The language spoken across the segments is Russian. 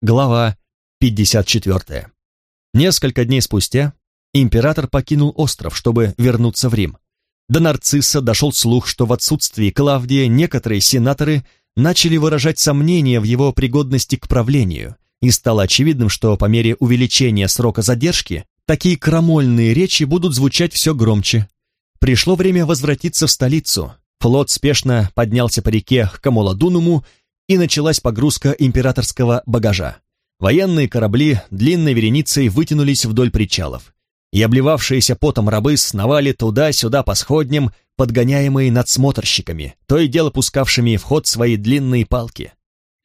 Глава 54. Несколько дней спустя император покинул остров, чтобы вернуться в Рим. До Нарцисса дошел слух, что в отсутствии Клавдия некоторые сенаторы начали выражать сомнения в его пригодности к правлению, и стало очевидным, что по мере увеличения срока задержки такие крамольные речи будут звучать все громче. Пришло время возвратиться в столицу. Флот спешно поднялся по реке к Камоладунуму и началась погрузка императорского багажа. Военные корабли длинной вереницей вытянулись вдоль причалов, и обливавшиеся потом рабы сновали туда-сюда по сходням, подгоняемые надсмотрщиками, то и дело пускавшими в ход свои длинные палки.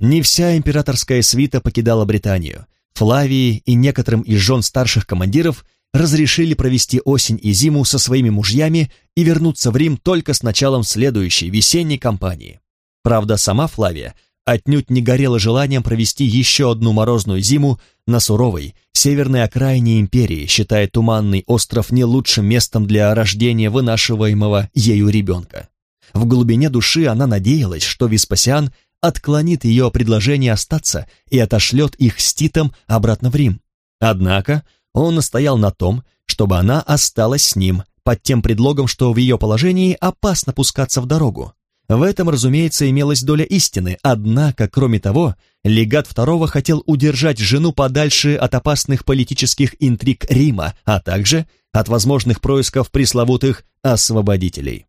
Не вся императорская свита покидала Британию. Флавии и некоторым из жен старших командиров разрешили провести осень и зиму со своими мужьями и вернуться в Рим только с началом следующей весенней кампании. Правда, сама Флавия отнюдь не горела желанием провести еще одну морозную зиму на суровой северной окраине империи, считая Туманный остров не лучшим местом для рождения вынашиваемого ею ребенка. В глубине души она надеялась, что Веспасиан отклонит ее предложение остаться и отошлет их с Титом обратно в Рим. Однако он настоял на том, чтобы она осталась с ним, под тем предлогом, что в ее положении опасно пускаться в дорогу. В этом, разумеется, имелась доля истины, однако, кроме того, легат второго хотел удержать жену подальше от опасных политических интриг Рима, а также от возможных происков пресловутых освободителей.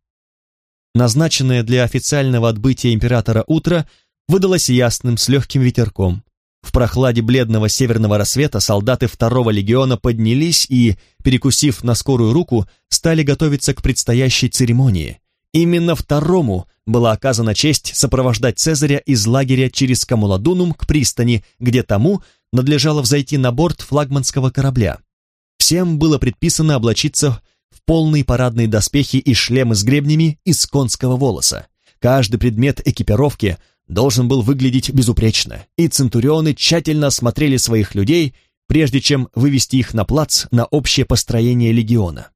Назначенное для официального отбытия императора утро выдалось ясным, с легким ветерком. В прохладе бледного северного рассвета солдаты второго легиона поднялись и, перекусив на скорую руку, стали готовиться к предстоящей церемонии. Именно второму была оказана честь сопровождать Цезаря из лагеря через Камуладунум к пристани, где тому надлежало взойти на борт флагманского корабля. Всем было предписано облачиться в полные парадные доспехи и шлемы с гребнями из конского волоса. Каждый предмет экипировки должен был выглядеть безупречно, и центурионы тщательно осмотрели своих людей, прежде чем вывести их на плац на общее построение легиона.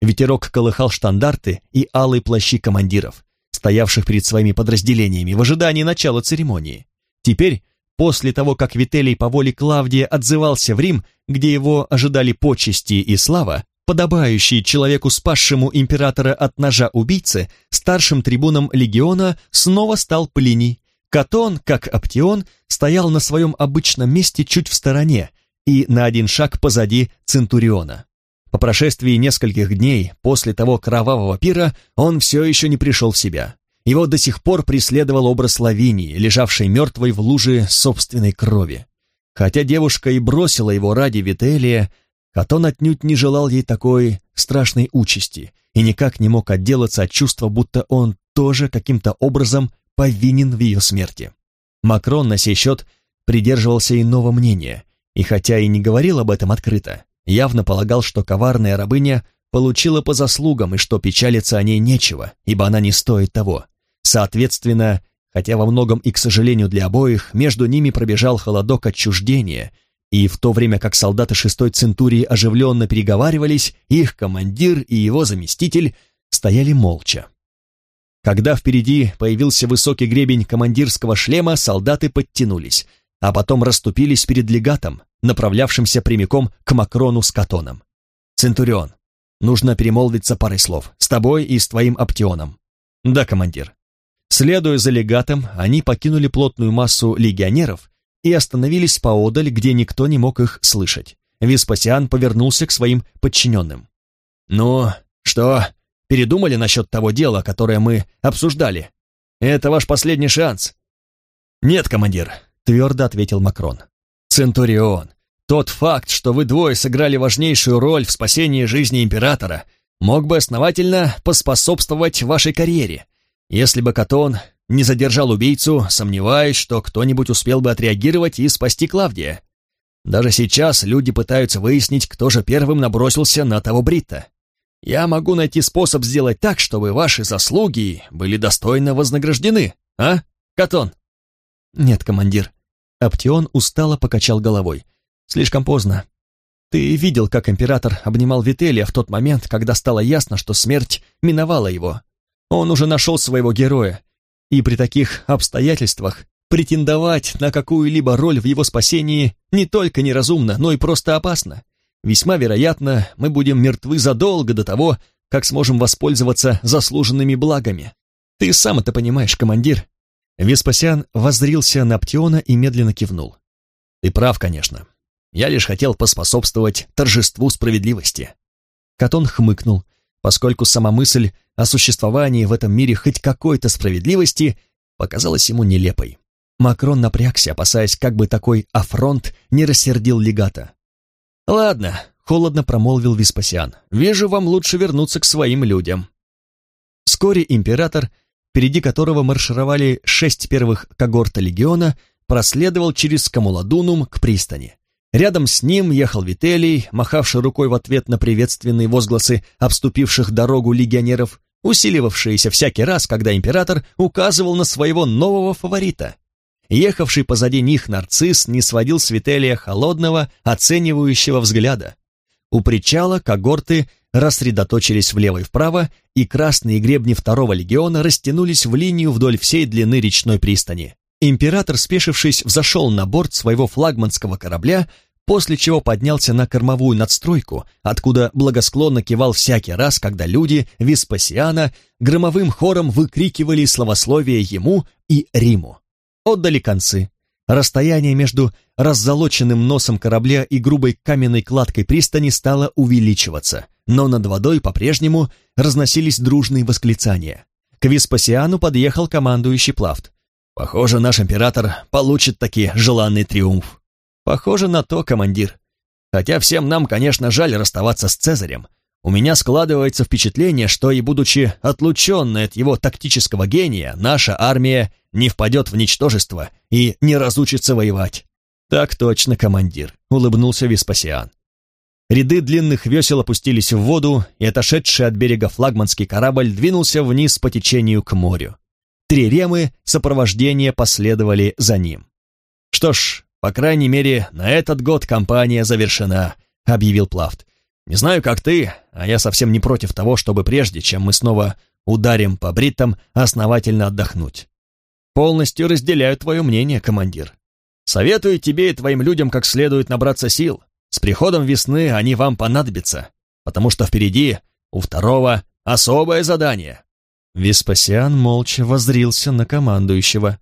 Ветерок колыхал штандарты и алые плащи командиров стоявших перед своими подразделениями в ожидании начала церемонии. Теперь, после того, как Вителий по воле Клавдия отзывался в Рим, где его ожидали почести и слава, подобающие человеку, спасшему императора от ножа убийцы, старшим трибуном легиона снова стал Плиний. Катон, как Аптион, стоял на своем обычном месте чуть в стороне и на один шаг позади Центуриона. По прошествии нескольких дней после того кровавого пира он все еще не пришел в себя. Его до сих пор преследовал образ Лавинии, лежавшей мертвой в луже собственной крови. Хотя девушка и бросила его ради Вителия, Катон отнюдь не желал ей такой страшной участи и никак не мог отделаться от чувства, будто он тоже каким-то образом повинен в ее смерти. Макрон на сей счет придерживался иного мнения, и хотя и не говорил об этом открыто, явно полагал, что коварная рабыня получила по заслугам и что печалиться о ней нечего, ибо она не стоит того. Соответственно, хотя во многом и к сожалению для обоих, между ними пробежал холодок отчуждения, и в то время как солдаты шестой центурии оживленно переговаривались, их командир и его заместитель стояли молча. Когда впереди появился высокий гребень командирского шлема, солдаты подтянулись, а потом расступились перед легатом, направлявшимся прямиком к Макрону с Катоном. «Центурион, нужно перемолвиться парой слов, с тобой и с твоим Аптионом». «Да, командир». Следуя за легатом, они покинули плотную массу легионеров и остановились поодаль, где никто не мог их слышать. Веспасиан повернулся к своим подчиненным. «Ну, что, передумали насчет того дела, которое мы обсуждали? Это ваш последний шанс?» «Нет, командир», — твердо ответил Макрон. Центурион, тот факт, что вы двое сыграли важнейшую роль в спасении жизни императора, мог бы основательно поспособствовать вашей карьере. Если бы Катон не задержал убийцу, сомневаюсь, что кто-нибудь успел бы отреагировать и спасти Клавдия. Даже сейчас люди пытаются выяснить, кто же первым набросился на того Бритта. Я могу найти способ сделать так, чтобы ваши заслуги были достойно вознаграждены, а, Катон? Нет, командир, Аптеон устало покачал головой. «Слишком поздно. Ты видел, как император обнимал Вителия в тот момент, когда стало ясно, что смерть миновала его. Он уже нашел своего героя, и при таких обстоятельствах претендовать на какую-либо роль в его спасении не только неразумно, но и просто опасно. Весьма вероятно, мы будем мертвы задолго до того, как сможем воспользоваться заслуженными благами. Ты сам это понимаешь, командир». Веспасиан воззрился на Птиона и медленно кивнул. «Ты прав, конечно. Я лишь хотел поспособствовать торжеству справедливости». Катон хмыкнул, поскольку сама мысль о существовании в этом мире хоть какой-то справедливости показалась ему нелепой. Макрон напрягся, опасаясь, как бы такой афронт не рассердил легата. «Ладно», — холодно промолвил Веспасиан, — «вижу, вам лучше вернуться к своим людям». Вскоре император, впереди которого маршировали шесть первых когорта легиона, проследовал через Камуладунум к пристани. Рядом с ним ехал Вителий, махавший рукой в ответ на приветственные возгласы обступивших дорогу легионеров, усиливавшиеся всякий раз, когда император указывал на своего нового фаворита. Ехавший позади них нарцисс не сводил с Вителия холодного, оценивающего взгляда. У причала когорты рассредоточились влево и вправо, и красные гребни второго легиона растянулись в линию вдоль всей длины речной пристани. Император, спешившись, взошел на борт своего флагманского корабля, после чего поднялся на кормовую надстройку, откуда благосклонно кивал всякий раз, когда люди Веспасиана громовым хором выкрикивали словословие ему и Риму. Отдали концы. Расстояние между раззолоченным носом корабля и грубой каменной кладкой пристани стало увеличиваться, но над водой по-прежнему разносились дружные восклицания. К Веспасиану подъехал командующий Плафт. Похоже, наш император получит таки желанный триумф. Похоже на то, командир. Хотя всем нам, конечно, жаль расставаться с Цезарем. У меня складывается впечатление, что и будучи отлученной от его тактического гения, наша армия не впадет в ничтожество и не разучится воевать. Так точно, командир, улыбнулся Веспасиан. Ряды длинных весел опустились в воду, и отошедший от берега флагманский корабль двинулся вниз по течению к морю. Три ремы сопровождения последовали за ним. «Что ж, по крайней мере, на этот год кампания завершена», — объявил Плафт. «Не знаю, как ты, а я совсем не против того, чтобы прежде, чем мы снова ударим по бриттам, основательно отдохнуть. Полностью разделяю твое мнение, командир. Советую тебе и твоим людям как следует набраться сил. С приходом весны они вам понадобятся, потому что впереди у второго особое задание. Веспасиан молча воззрился на командующего.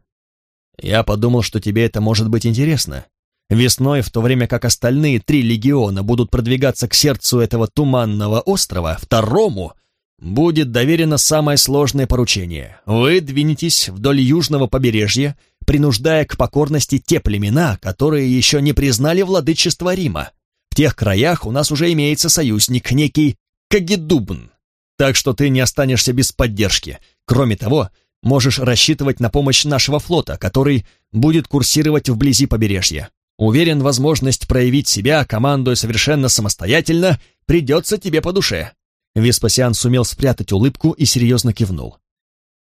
«Я подумал, что тебе это может быть интересно. Весной, в то время как остальные три легиона будут продвигаться к сердцу этого туманного острова, второму будет доверено самое сложное поручение. Вы двинетесь вдоль южного побережья, принуждая к покорности те племена, которые еще не признали владычество Рима. В тех краях у нас уже имеется союзник, некий Кагедубн, так что ты не останешься без поддержки. Кроме того, можешь рассчитывать на помощь нашего флота, который будет курсировать вблизи побережья. Уверен, возможность проявить себя, командуя совершенно самостоятельно, придется тебе по душе». Веспасиан сумел спрятать улыбку и серьезно кивнул.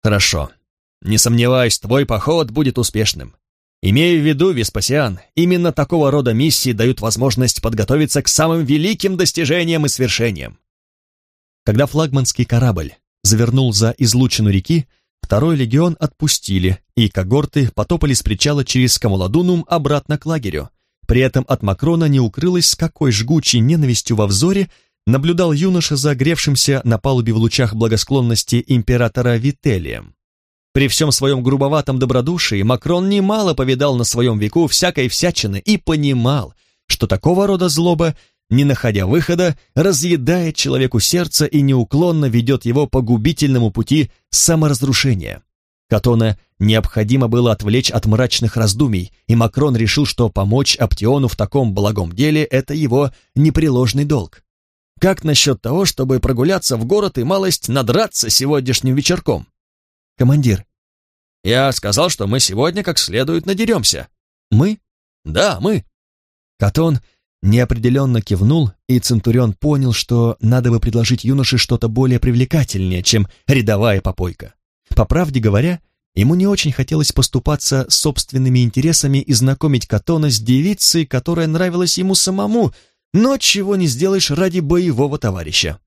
«Хорошо. Не сомневаюсь, твой поход будет успешным. Имею в виду, Веспасиан, именно такого рода миссии дают возможность подготовиться к самым великим достижениям и свершениям. Когда флагманский корабль завернул за излучину реки, второй легион отпустили, и когорты потопали с причала через Камуладунум обратно к лагерю. При этом от Макрона не укрылось, с какой жгучей ненавистью во взоре наблюдал юноша загревшимся на палубе в лучах благосклонности императора Вителием. При всем своем грубоватом добродушии Макрон немало повидал на своем веку всякой всячины и понимал, что такого рода злоба не находя выхода, разъедает человеку сердце и неуклонно ведет его по губительному пути саморазрушения. Катона необходимо было отвлечь от мрачных раздумий, и Макрон решил, что помочь Аптиону в таком благом деле – это его непреложный долг. Как насчет того, чтобы прогуляться в город и малость надраться сегодняшним вечерком? Командир, я сказал, что мы сегодня как следует надеремся. Мы? Да, мы. Катон неопределенно кивнул, и Центурион понял, что надо бы предложить юноше что-то более привлекательнее, чем рядовая попойка. По правде говоря, ему не очень хотелось поступаться собственными интересами и знакомить Катона с девицей, которая нравилась ему самому, но чего не сделаешь ради боевого товарища.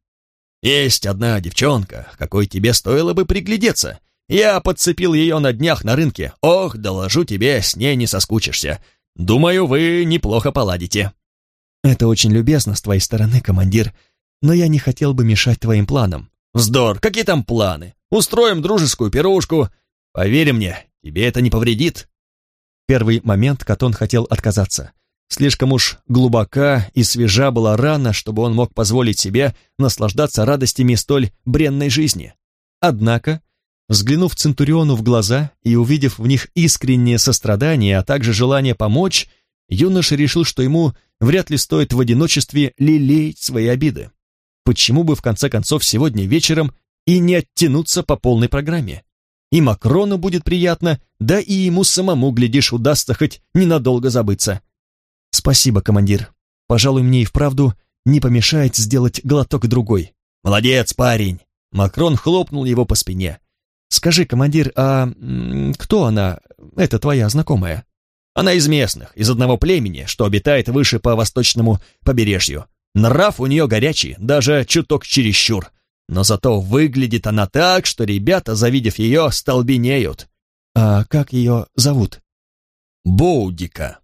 «Есть одна девчонка, какой тебе стоило бы приглядеться», Я подцепил ее на днях на рынке. Ох, доложу тебе, с ней не соскучишься. Думаю, вы неплохо поладите». «Это очень любезно с твоей стороны, командир, но я не хотел бы мешать твоим планам». «Вздор! Какие там планы? Устроим дружескую пирушку. Поверь мне, тебе это не повредит». первый момент Катон хотел отказаться. Слишком уж глубока и свежа была рана, чтобы он мог позволить себе наслаждаться радостями столь бренной жизни. Однако, взглянув Центуриону в глаза и увидев в них искреннее сострадание, а также желание помочь, юноша решил, что ему вряд ли стоит в одиночестве лелеять свои обиды. Почему бы в конце концов сегодня вечером и не оттянуться по полной программе? И Макрону будет приятно, да и ему самому, глядишь, удастся хоть ненадолго забыться. «Спасибо, командир. Пожалуй, мне и вправду не помешает сделать глоток другой». «Молодец, парень!» Макрон хлопнул его по спине. «Скажи, командир, а кто она, Это твоя знакомая?» «Она из местных, из одного племени, что обитает выше по восточному побережью. Нрав у нее горячий, даже чуток чересчур. Но зато выглядит она так, что ребята, завидев ее, столбенеют». «А как ее зовут?» «Боудика»,